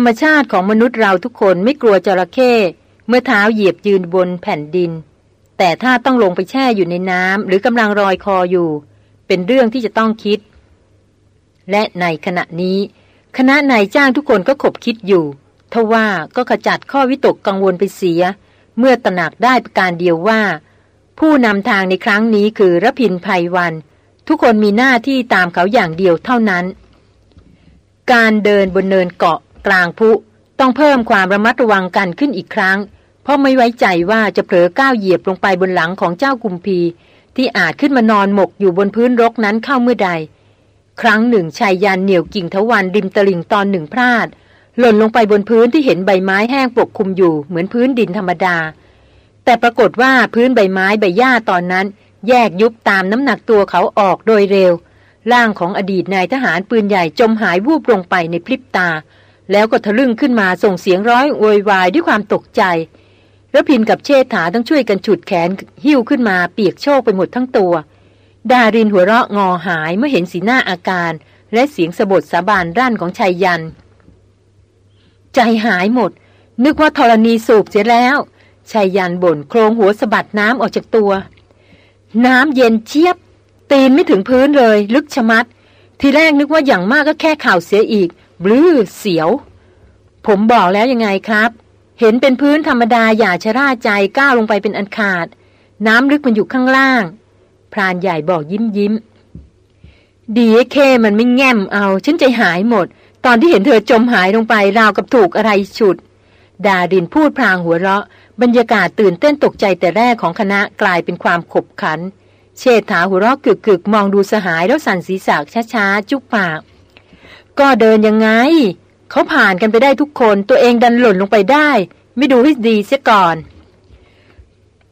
รรมชาติของมนุษย์เราทุกคนไม่กลัวจระเข้เมื่อเท้าเหยียบยืนบนแผ่นดิน แต่ถ้าต้องลงไปแช่อยู่ในน้ำหรือกำลังรอยคออยู่ เป็นเรื่องที่จะต้องคิด และในขณะนี้ คณะนายจ้างทุกคนก็ขบคิดอยู่ทว่าก็ขจัดข้อวิตกกังวลไปเสีย เมื่อตระหนักได้ประการเดียวว่า ผู้นำทางในครั้งนี้คือรพินภัยวัน ทุกคนมีหน้าที่ตามเขาอย่างเดียวเท่านั้น การเดินบนเนินเกาะ กลางพุต้องเพิ่มความระมัดระวังกันขึ้นอีกครั้ง เพราะไม่ไว้ใจว่าจะเผลอก้าวเหยียบลงไปบนหลังของเจ้ากุมพี ที่อาจขึ้นมานอนหมกอยู่บนพื้นรกนั้นเข้าเมื่อใด ครั้งหนึ่งชายยันเหนี่ยวกิ่งทวันริมตลิ่งตอนหนึ่งพลาด หล่นลงไปบนพื้นที่เห็นใบไม้แห้งปกคลุมอยู่เหมือนพื้นดินธรรมดา แต่ปรากฏว่าพื้นใบไม้ใบหญ้าตอนนั้น แยกยุบตามน้ำหนักตัวเขาออกโดยเร็วร่างของอดีตนายทหารปืนใหญ่จมหายวูบลงไปในพริบตา แล้วก็ทะลึ่งขึ้นมาส่งเสียงร้อยโวยวายด้วยความตกใจระพินกับเชษฐาต้องช่วยกันฉุดแขนหิ้วขึ้นมาเปียกโชกไปหมดทั้งตัว ดารินหัวเราะงอหายเมื่อเห็นสีหน้าอาการ และเสียงสะบดสาบานร่านของชายยัน ใจหายหมด นึกว่าธรณีสูบเสียแล้วชายยันบ่นโครงหัวสะบัดน้ำออกจากตัว น้ำเย็นเชียบ ตีนไม่ถึงพื้นเลย ลึกชะมัด ทีแรกนึกว่าอย่างมากก็แค่ข่าวเสียอีกบลื้อเสียว ผมบอกแล้วยังไงครับ เห็นเป็นพื้นธรรมดาอย่าชะร่าใจก้าวลงไปเป็นอันขาด น้ำลึกมันอยู่ข้างล่าง พรานใหญ่บอกยิ้มยิ้ม ดีเคมันไม่แง่มเอาฉันใจหายหมด ตอนที่เห็นเธอจมหายลงไปราวกับถูกอะไรฉุด ดาดินพูดพลางหัวเราะ บรรยากาศตื่นเต้นตกใจแต่แรกของคณะกลายเป็นความขบขัน เชษฐาหัวเราะกึกกึกมองดูสหายแล้วสั่นศีรษะช้าๆจุกปากก็เดินยังไง เขาผ่านกันไปได้ทุกคนตัวเองดันหล่นลงไปได้ ไม่ดูให้ดีเสียก่อน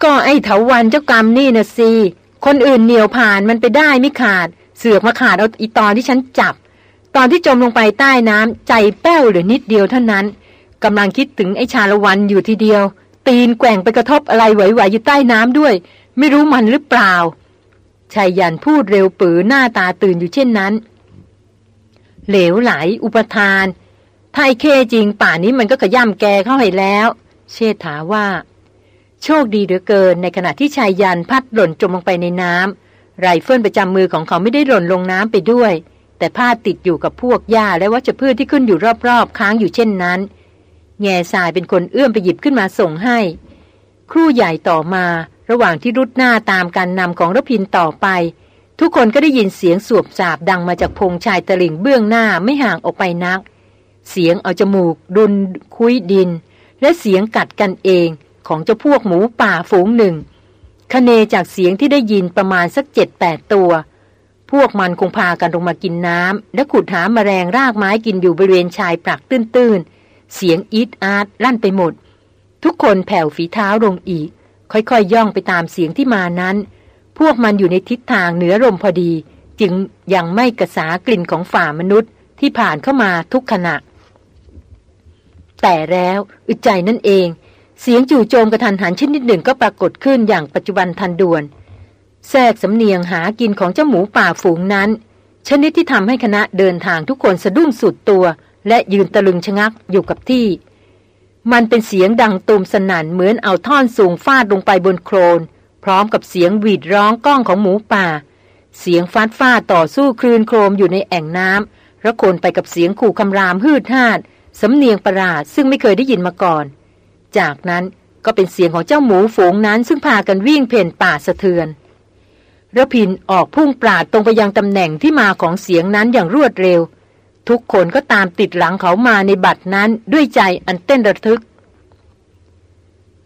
ก็ไอ้เถาวันเจ้ากรรมนี่นะสิคนอื่นเหนียวผ่านมันไปได้ไม่ขาด เสือกมาขาดเอาอีตอนที่ฉันจับ ตอนที่จมลงไปใต้น้ำใจแป้วเหลือนิดเดียวเท่านั้นกำลังคิดถึงไอ้ชาละวันอยู่ทีเดียว ตีนแกว่งไปกระทบอะไรไหวๆอยู่ใต้น้ำด้วย ไม่รู้มันหรือเปล่าไชยยันต์พูดเร็วปรื๋อหน้าตาตื่นอยู่เช่นนั้น เหลวไหล อุปาทาน ถ้าไอ้เข้จริงป่านนี้มันก็ขย้ำแกเข้าให้แล้ว เชษฐาว่า โชคดีเหลือเกินในขณะที่ไชยยันต์พลัดหล่นจมลงไปในน้ำไรเฟิลประจำมือของเขาไม่ได้หล่นลงน้ำไปด้วย แต่ผ้าติดอยู่กับพวกหญ้าและวัชพืชที่ขึ้นอยู่รอบๆ ค้างอยู่เช่นนั้น แง่สายเป็นคนเอื้อมไปหยิบขึ้นมาส่งให้ ครู่ใหญ่ต่อมาระหว่างที่รุดหน้าตามการนำของรพินต่อไป ทุกคนก็ได้ยินเสียงสวบสาบดังมาจากพงชายตะลิ่งเบื้องหน้าไม่ห่างออกไปนัก เสียงเอาจมูก ดุนคุยดิน และเสียงกัดกันเองของเจ้าพวกหมูป่าฝูงหนึ่งคเนจากเสียงที่ได้ยินประมาณสักเจ็ดแปดตัว พวกมันคงพากันลงมากินน้ำและขุดหามแมลงรากไม้กินอยู่บริเวณชายปลักตื้นๆ เสียงอีดอาร์ตลั่นไปหมด ทุกคนแผ่วฝีเท้าลงอีก ค่อยๆยย่องไปตามเสียงที่มานั้น พวกมันอยู่ในทิศทางเหนือลมพอดี จึงยังไม่กระสากลิ่นของฝ่ามนุษย์ที่ผ่านเข้ามาทุกขณะ แต่แล้วอึดใจนั่นเอง เสียงจู่โจมกระทันหันชนนิดหนึ่งก็ปรากฏขึ้นอย่างปัจจุบันทันด่วน แทรกสำเนียงหากินของเจ้าหมูป่าฝูงนั้น ชนิดที่ทำให้คณะเดินทางทุกคนสะดุ้งสุดตัว และยืนตะลึงชะงักอยู่กับที่ มันเป็นเสียงดังตูมสนั่นเหมือนเอาท่อนสูงฟาดลงไปบนโคลนพร้อมกับเสียงหวีดร้องก้องของหมูป่า เสียงฟาดฟาดต่อสู้คลื่นโครมอยู่ในแอ่งน้ำระคนไปกับเสียงขู่คำรามฮืดฮาด สำเนียงประหลาดซึ่งไม่เคยได้ยินมาก่อน จากนั้นก็เป็นเสียงของเจ้าหมูฝูงนั้นซึ่งพากันวิ่งเพ่นป่าสะเทือนระพินออกพุ่งปราดตรงไปยังตำแหน่งที่มาของเสียงนั้นอย่างรวดเร็ว ทุกคนก็ตามติดหลังเขามาในบัดนั้นด้วยใจอันเต้นระทึก